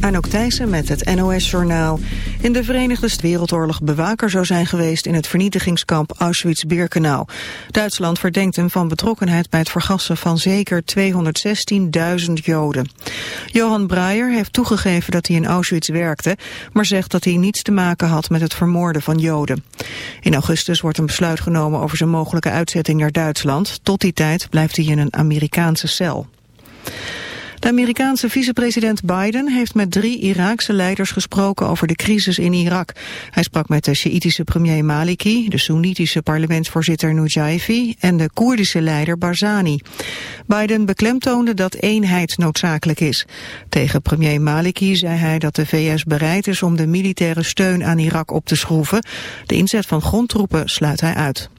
Anouk Thijssen met het NOS-journaal. In de Verenigde Wereldoorlog bewaker zou zijn geweest in het vernietigingskamp Auschwitz-Birkenau. Duitsland verdenkt hem van betrokkenheid bij het vergassen van zeker 216.000 Joden. Johan Breyer heeft toegegeven dat hij in Auschwitz werkte, maar zegt dat hij niets te maken had met het vermoorden van Joden. In augustus wordt een besluit genomen over zijn mogelijke uitzetting naar Duitsland. Tot die tijd blijft hij in een Amerikaanse cel. De Amerikaanse vicepresident Biden heeft met drie Iraakse leiders gesproken over de crisis in Irak. Hij sprak met de Sjiitische premier Maliki, de Soenitische parlementsvoorzitter Nujaifi en de Koerdische leider Barzani. Biden beklemtoonde dat eenheid noodzakelijk is. Tegen premier Maliki zei hij dat de VS bereid is om de militaire steun aan Irak op te schroeven. De inzet van grondtroepen sluit hij uit.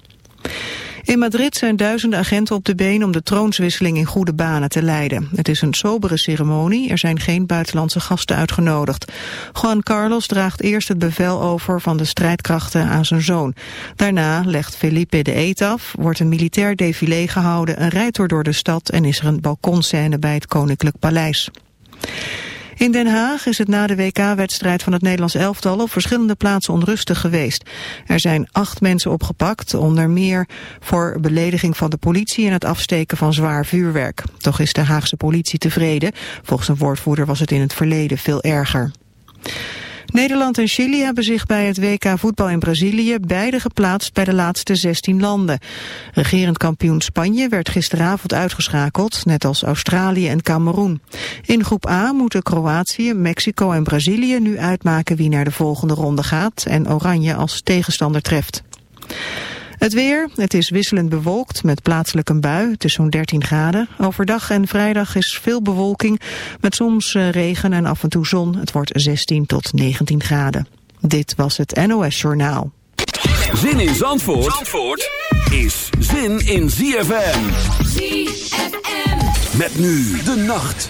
In Madrid zijn duizenden agenten op de been om de troonswisseling in goede banen te leiden. Het is een sobere ceremonie, er zijn geen buitenlandse gasten uitgenodigd. Juan Carlos draagt eerst het bevel over van de strijdkrachten aan zijn zoon. Daarna legt Felipe de eet af, wordt een militair défilé gehouden, een rijtour door de stad en is er een balkonscène bij het Koninklijk Paleis. In Den Haag is het na de WK-wedstrijd van het Nederlands elftal op verschillende plaatsen onrustig geweest. Er zijn acht mensen opgepakt, onder meer voor belediging van de politie en het afsteken van zwaar vuurwerk. Toch is de Haagse politie tevreden. Volgens een woordvoerder was het in het verleden veel erger. Nederland en Chili hebben zich bij het WK voetbal in Brazilië beide geplaatst bij de laatste 16 landen. Regerend kampioen Spanje werd gisteravond uitgeschakeld, net als Australië en Cameroen. In groep A moeten Kroatië, Mexico en Brazilië nu uitmaken wie naar de volgende ronde gaat en Oranje als tegenstander treft. Het weer, het is wisselend bewolkt met plaatselijk een bui. Het is zo'n 13 graden. Overdag en vrijdag is veel bewolking met soms eh, regen en af en toe zon. Het wordt 16 tot 19 graden. Dit was het NOS Journaal. Zin in Zandvoort, Zandvoort is zin in ZFM. ZFM. Met nu de nacht.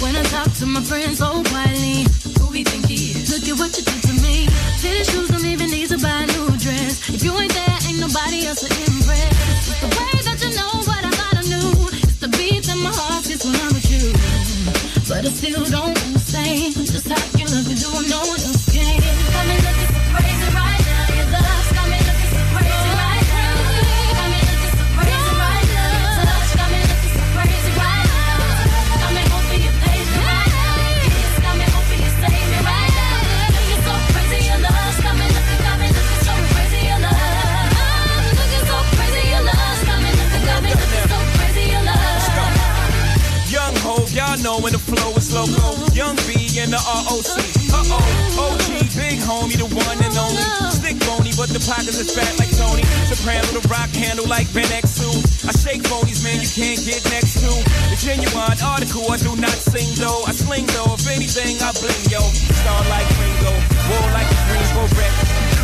When I talk to my friends so quietly, who we think he is? Look at what you did to me. Fitted shoes don't even need to buy a new dress. If you ain't there, ain't nobody else to impress. The way that you know what I thought I knew. It's the beat that my heart gets when I'm with you. But I still don't understand just how you look and do no one else can. Got me looking loco. Young B and the ROC. Uh oh, OG, big homie, the one and only. Stick bony, but the pockets is fat like Tony. Soprano, the rock handle like Ben X2. I shake phonies, man, you can't get next to. The genuine article, I do not sing though. I sling though, if anything, I bling yo. Star like Ringo, war like a Greensboro wreck.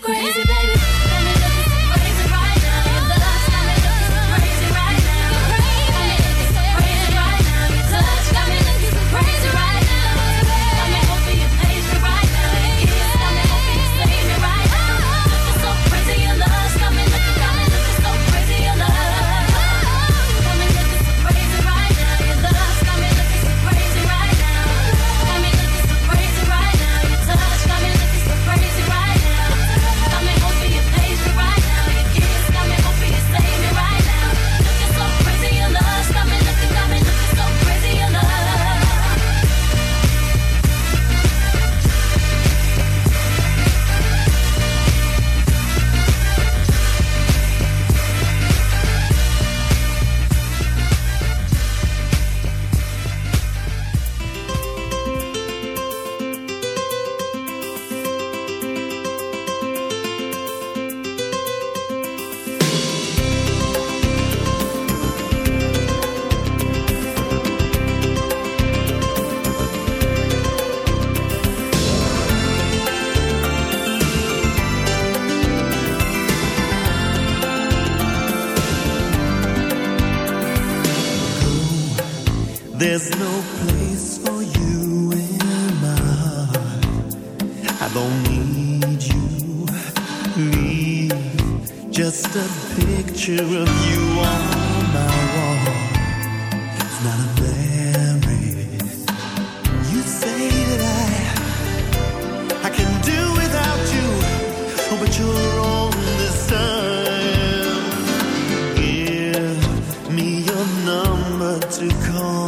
Crazy, to call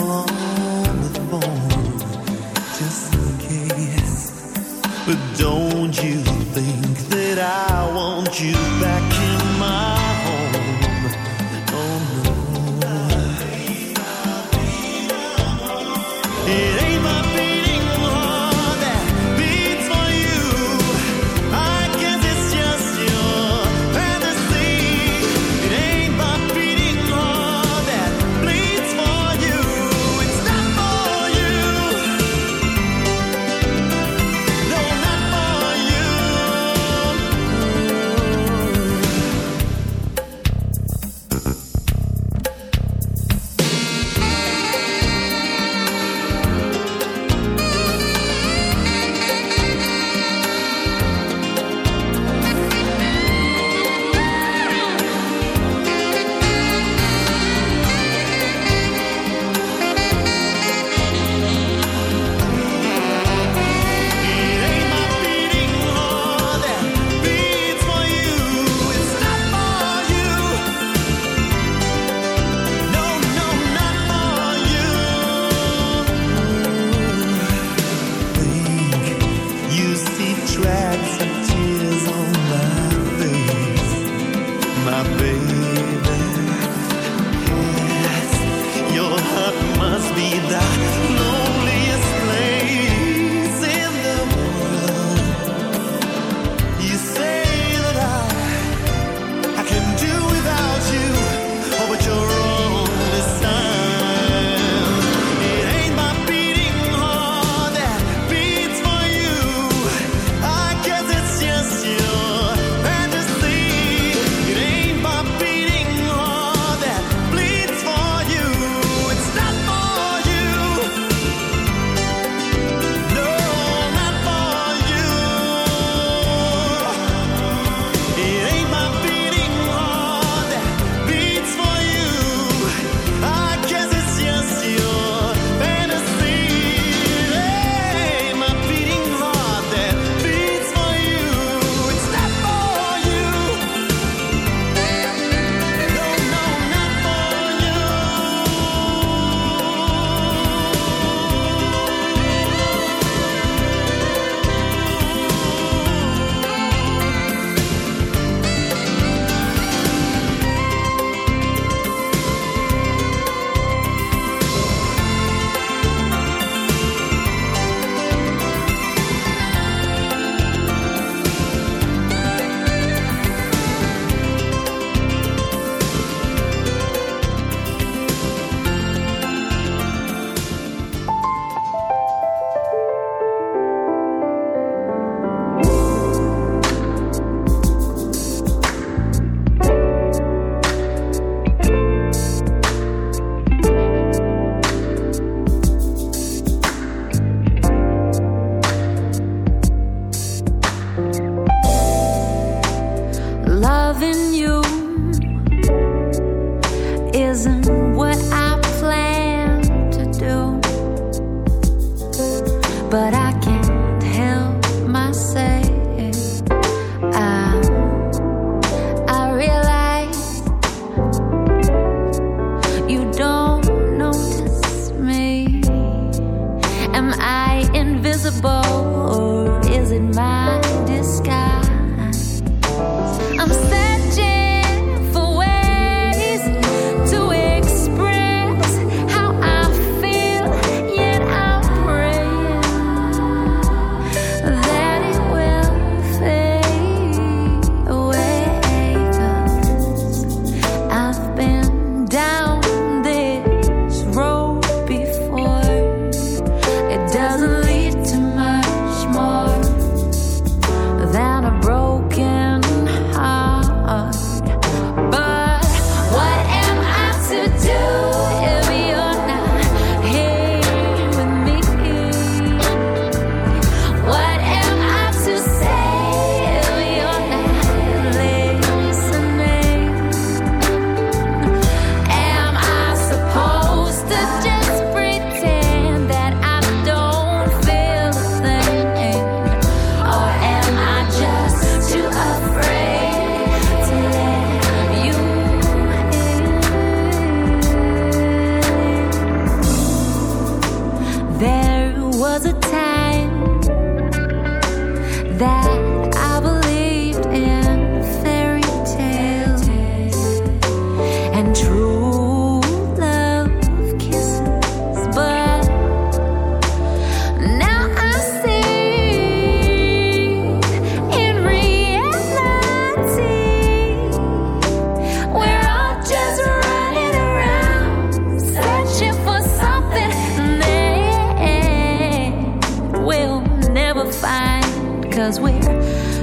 because we're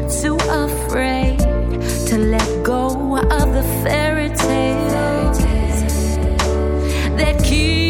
too afraid to let go of the fairy tales that keep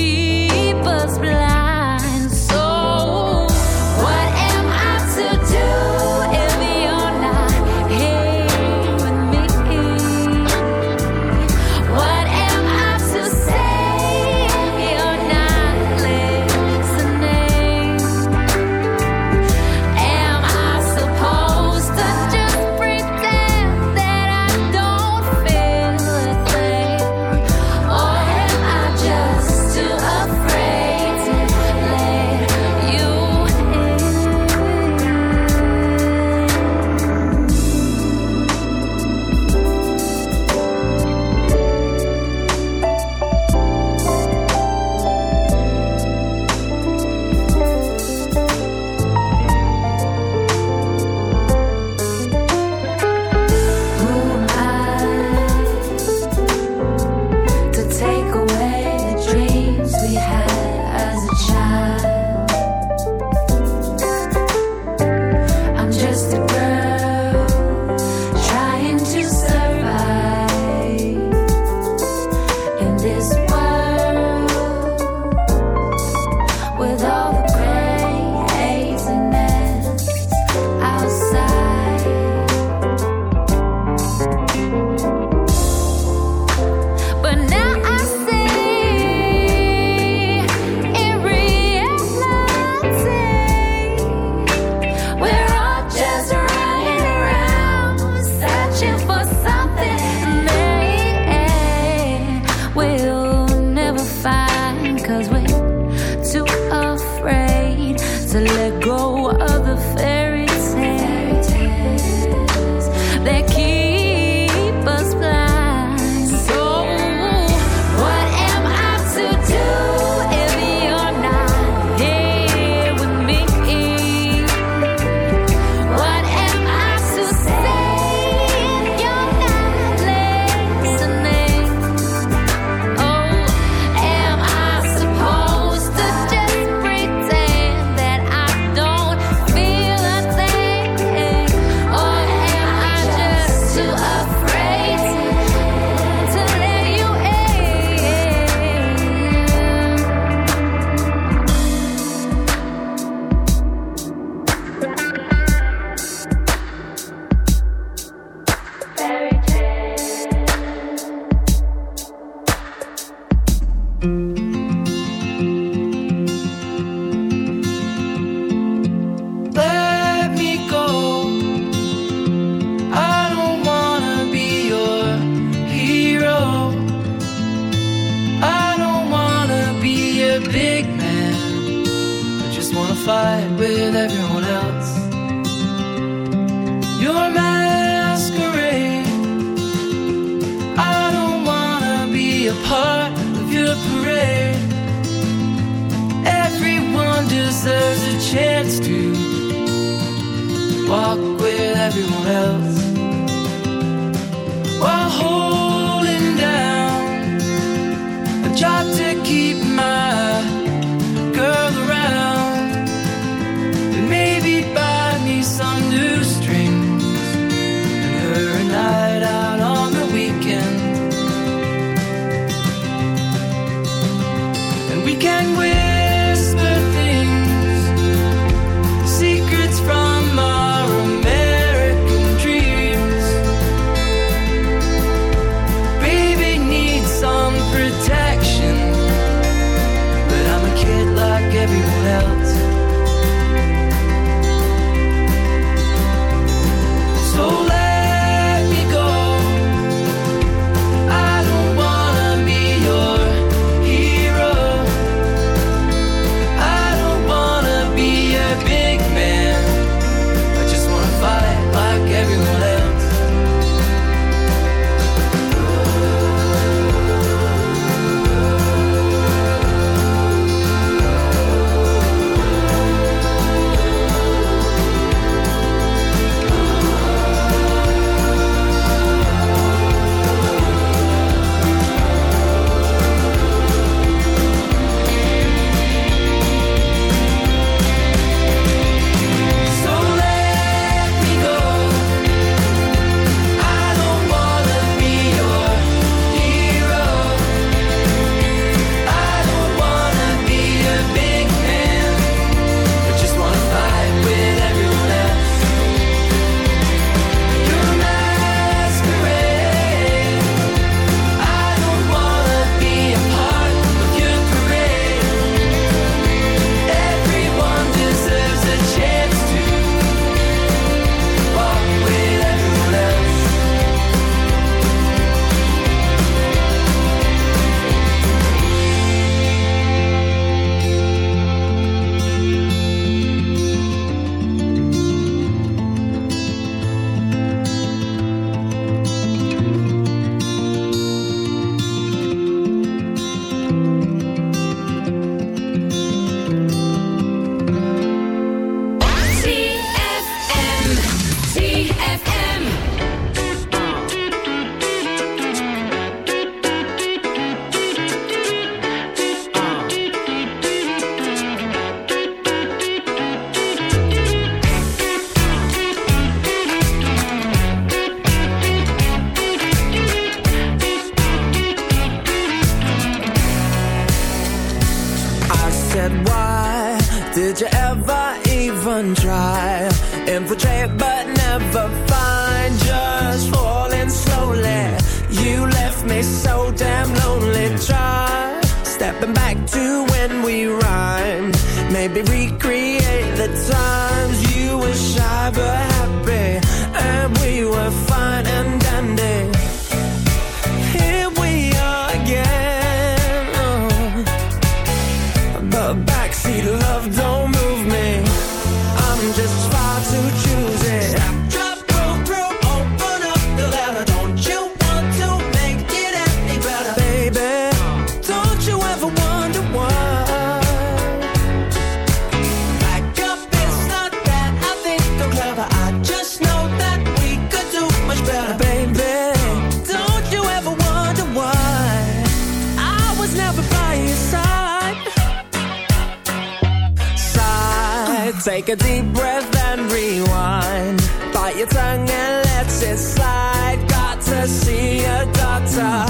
your tongue and let it slide. Got to see a doctor.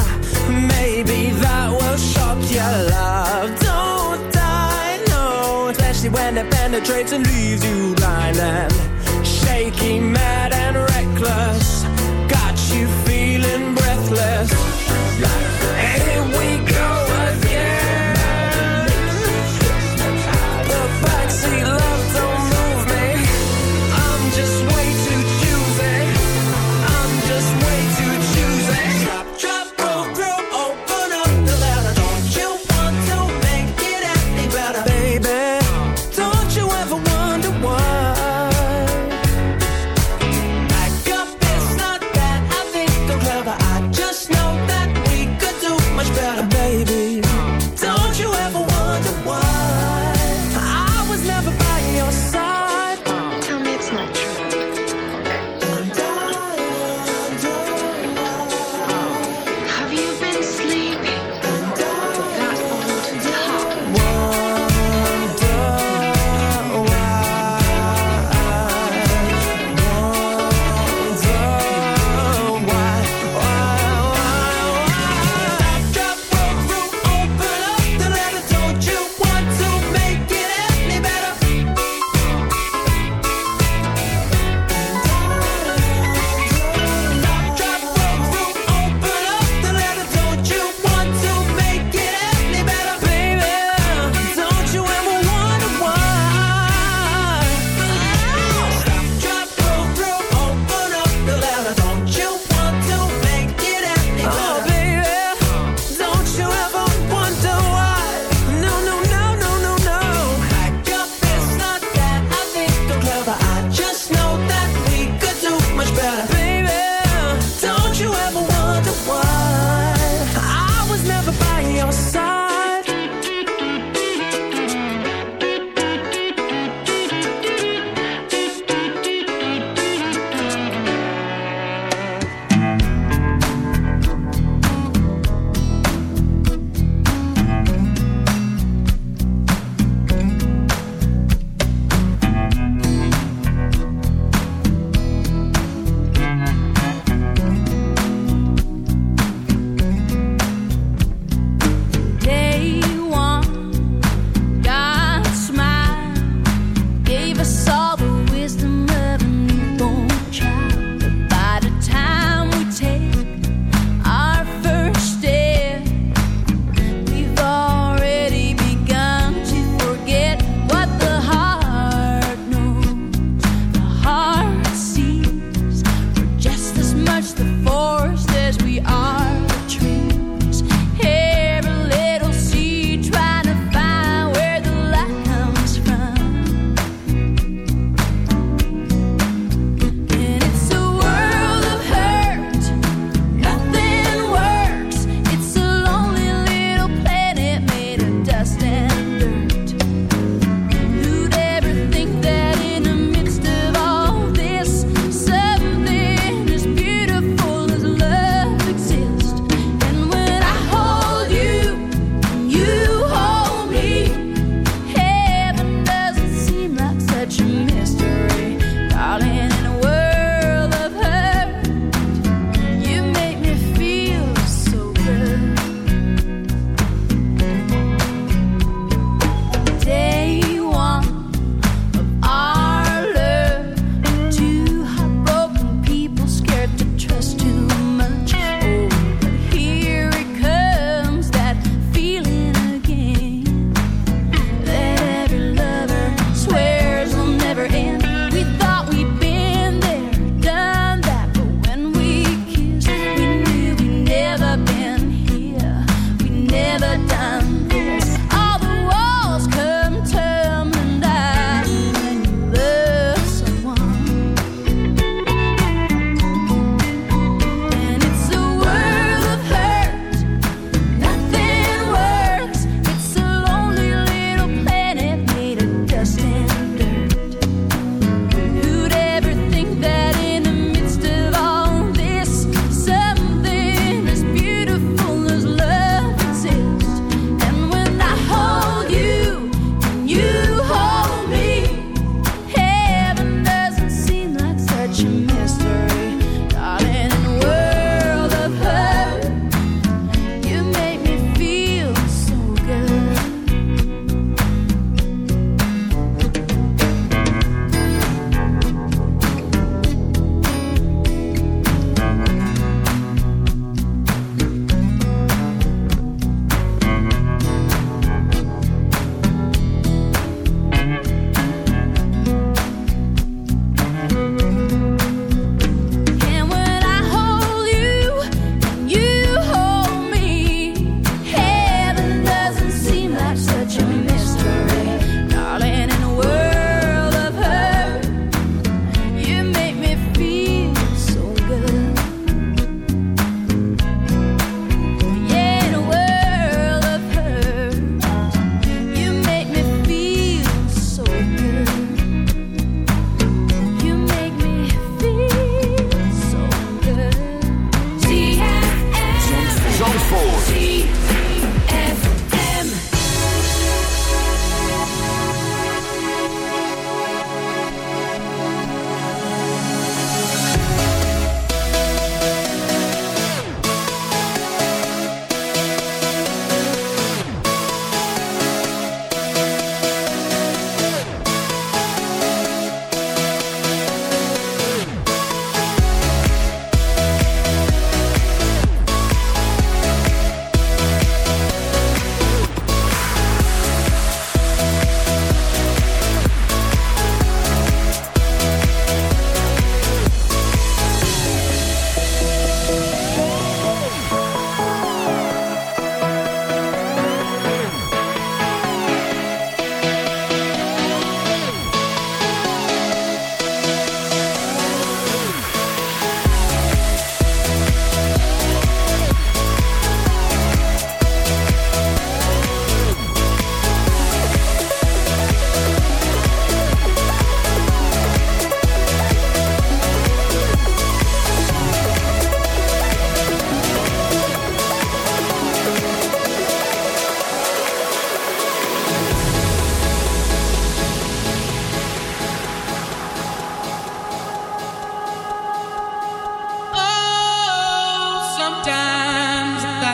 Maybe that will shock your love. Don't die, no. Especially when it penetrates and leaves you blind and shaky, mad.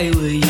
highway